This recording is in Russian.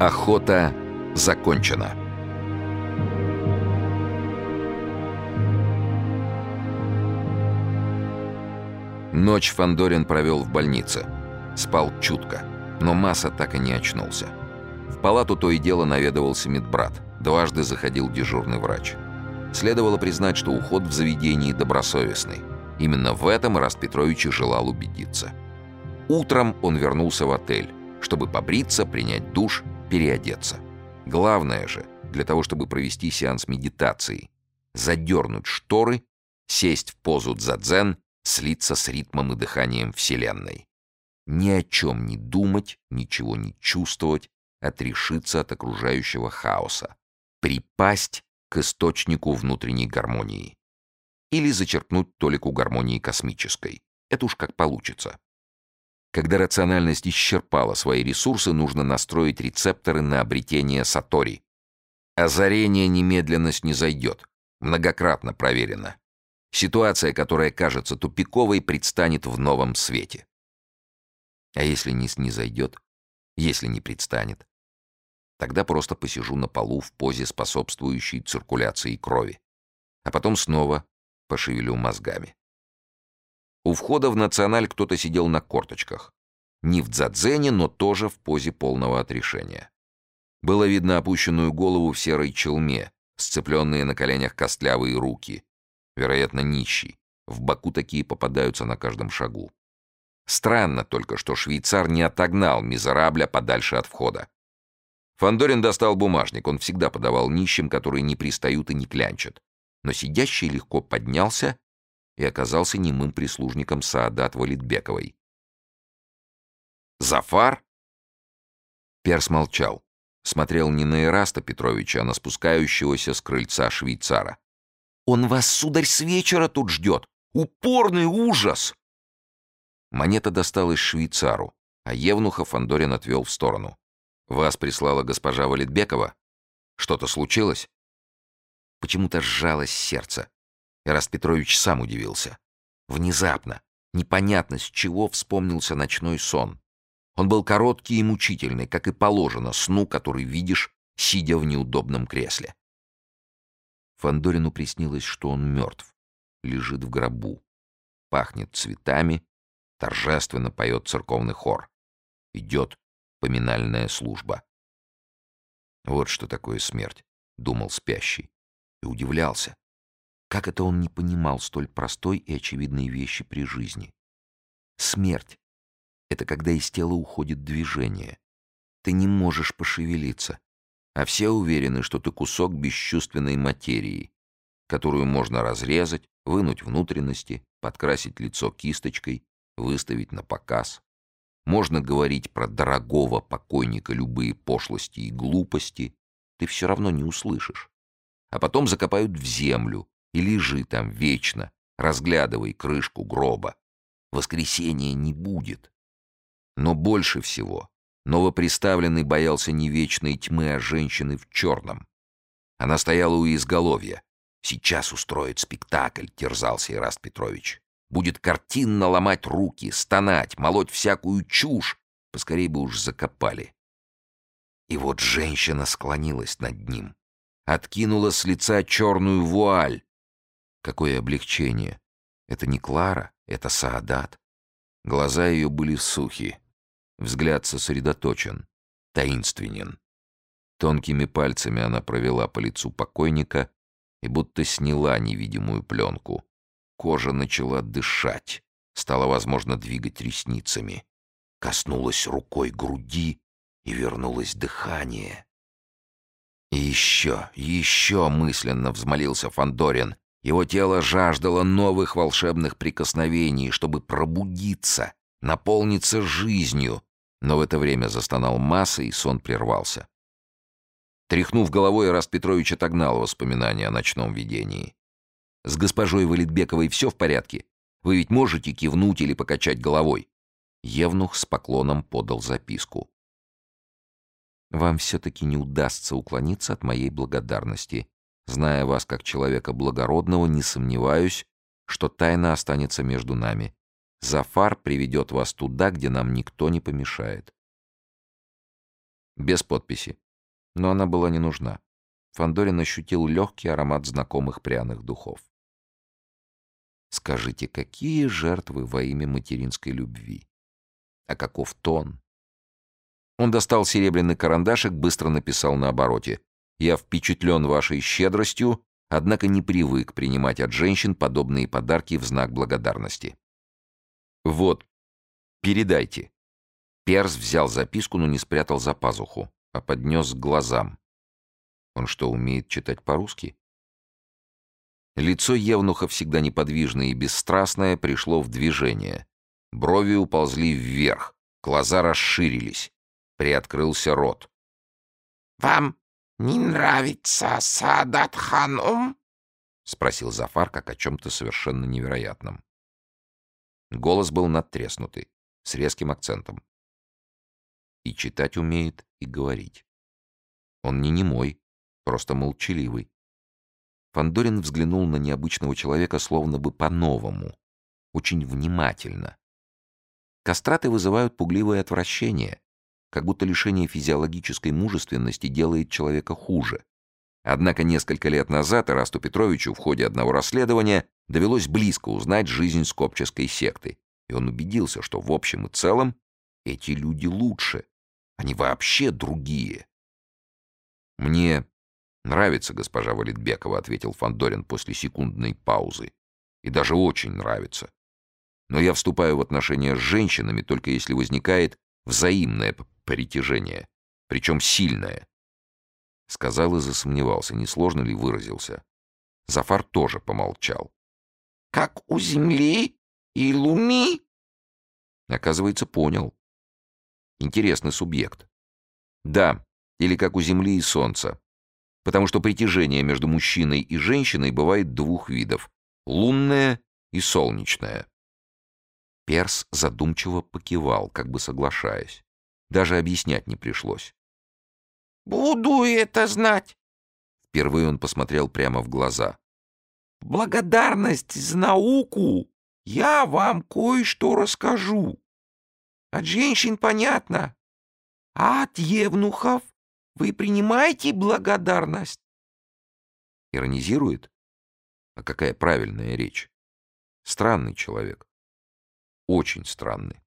Охота закончена. Ночь Фандорин провел в больнице. Спал чутко, но Масса так и не очнулся. В палату то и дело наведывался медбрат. Дважды заходил дежурный врач. Следовало признать, что уход в заведении добросовестный. Именно в этом Раст Петрович и желал убедиться. Утром он вернулся в отель, чтобы побриться, принять душ, переодеться. Главное же, для того, чтобы провести сеанс медитации, задернуть шторы, сесть в позу дзадзен, слиться с ритмом и дыханием Вселенной. Ни о чем не думать, ничего не чувствовать, отрешиться от окружающего хаоса, припасть к источнику внутренней гармонии. Или зачерпнуть толику гармонии космической. Это уж как получится. Когда рациональность исчерпала свои ресурсы, нужно настроить рецепторы на обретение сатори. Озарение немедленность не зайдет. Многократно проверено. Ситуация, которая кажется тупиковой, предстанет в новом свете. А если не снизойдет? Если не предстанет? Тогда просто посижу на полу в позе, способствующей циркуляции крови. А потом снова пошевелю мозгами. У входа в националь кто-то сидел на корточках. Не в дзадзене, но тоже в позе полного отрешения. Было видно опущенную голову в серой челме, сцепленные на коленях костлявые руки. Вероятно, нищий. В Баку такие попадаются на каждом шагу. Странно только, что швейцар не отогнал мизерабля подальше от входа. Фандорин достал бумажник, он всегда подавал нищим, которые не пристают и не клянчат. Но сидящий легко поднялся и оказался немым прислужником Саадат Валитбековой. «Зафар?» Перс молчал. Смотрел не на Ираста Петровича, а на спускающегося с крыльца швейцара. «Он вас, сударь, с вечера тут ждет! Упорный ужас!» Монета досталась швейцару, а Евнуха Фандорин отвел в сторону. «Вас прислала госпожа Валитбекова? Что-то случилось?» Почему-то сжалось сердце. Эраст Петрович сам удивился. Внезапно, непонятно с чего вспомнился ночной сон. Он был короткий и мучительный, как и положено сну, который видишь, сидя в неудобном кресле. Фандорину приснилось, что он мертв, лежит в гробу, пахнет цветами, торжественно поет церковный хор. Идет поминальная служба. Вот что такое смерть, думал спящий, и удивлялся. Как это он не понимал столь простой и очевидной вещи при жизни? Смерть — это когда из тела уходит движение. Ты не можешь пошевелиться, а все уверены, что ты кусок бесчувственной материи, которую можно разрезать, вынуть внутренности, подкрасить лицо кисточкой, выставить на показ. Можно говорить про дорогого покойника любые пошлости и глупости, ты все равно не услышишь. А потом закопают в землю, и лежи там вечно, разглядывай крышку гроба. Воскресения не будет. Но больше всего новоприставленный боялся не вечной тьмы, а женщины в черном. Она стояла у изголовья. «Сейчас устроит спектакль», — терзался Ираст Петрович. «Будет картинно ломать руки, стонать, молоть всякую чушь. Поскорей бы уж закопали». И вот женщина склонилась над ним, откинула с лица черную вуаль. Какое облегчение! Это не Клара, это Саадат. Глаза ее были сухи, взгляд сосредоточен, таинственен. Тонкими пальцами она провела по лицу покойника и будто сняла невидимую пленку. Кожа начала дышать, стало возможно двигать ресницами. Коснулась рукой груди, и вернулось дыхание. И еще, еще мысленно взмолился Фандорин. Его тело жаждало новых волшебных прикосновений, чтобы пробудиться, наполниться жизнью. Но в это время застонал масса, и сон прервался. Тряхнув головой, Раст Петрович отогнал воспоминания о ночном видении. «С госпожой Валитбековой все в порядке? Вы ведь можете кивнуть или покачать головой?» Евнух с поклоном подал записку. «Вам все-таки не удастся уклониться от моей благодарности. Зная вас как человека благородного, не сомневаюсь, что тайна останется между нами. Зафар приведет вас туда, где нам никто не помешает. Без подписи. Но она была не нужна. Фандорин ощутил легкий аромат знакомых пряных духов. Скажите, какие жертвы во имя материнской любви? А каков тон? Он достал серебряный карандашик, быстро написал на обороте. «Я впечатлен вашей щедростью, однако не привык принимать от женщин подобные подарки в знак благодарности». «Вот, передайте». Перс взял записку, но не спрятал за пазуху, а поднес к глазам. Он что, умеет читать по-русски? Лицо Евнуха, всегда неподвижное и бесстрастное, пришло в движение. Брови уползли вверх, глаза расширились, приоткрылся рот. «Вам не нравится Садат Ханум?» — спросил Зафар, как о чем-то совершенно невероятном. Голос был надтреснутый, с резким акцентом. И читать умеет, и говорить. Он не немой, просто молчаливый. Фандорин взглянул на необычного человека словно бы по-новому, очень внимательно. Кастраты вызывают пугливое отвращение, как будто лишение физиологической мужественности делает человека хуже. Однако несколько лет назад Ирасту Петровичу в ходе одного расследования довелось близко узнать жизнь скопческой секты, и он убедился, что в общем и целом эти люди лучше, они вообще другие. Мне «Нравится, госпожа Валитбекова», — ответил Фандорин после секундной паузы. «И даже очень нравится. Но я вступаю в отношения с женщинами только если возникает взаимное притяжение, причем сильное». Сказал и засомневался, несложно ли выразился. Зафар тоже помолчал. «Как у Земли и Луны?» Оказывается, понял. Интересный субъект. Да, или как у Земли и Солнца потому что притяжение между мужчиной и женщиной бывает двух видов — лунное и солнечное. Перс задумчиво покивал, как бы соглашаясь. Даже объяснять не пришлось. «Буду это знать!» Впервые он посмотрел прямо в глаза. благодарность за науку я вам кое-что расскажу. От женщин понятно, а от евнухов вы принимаете благодарность?» Иронизирует? А какая правильная речь? Странный человек. Очень странный.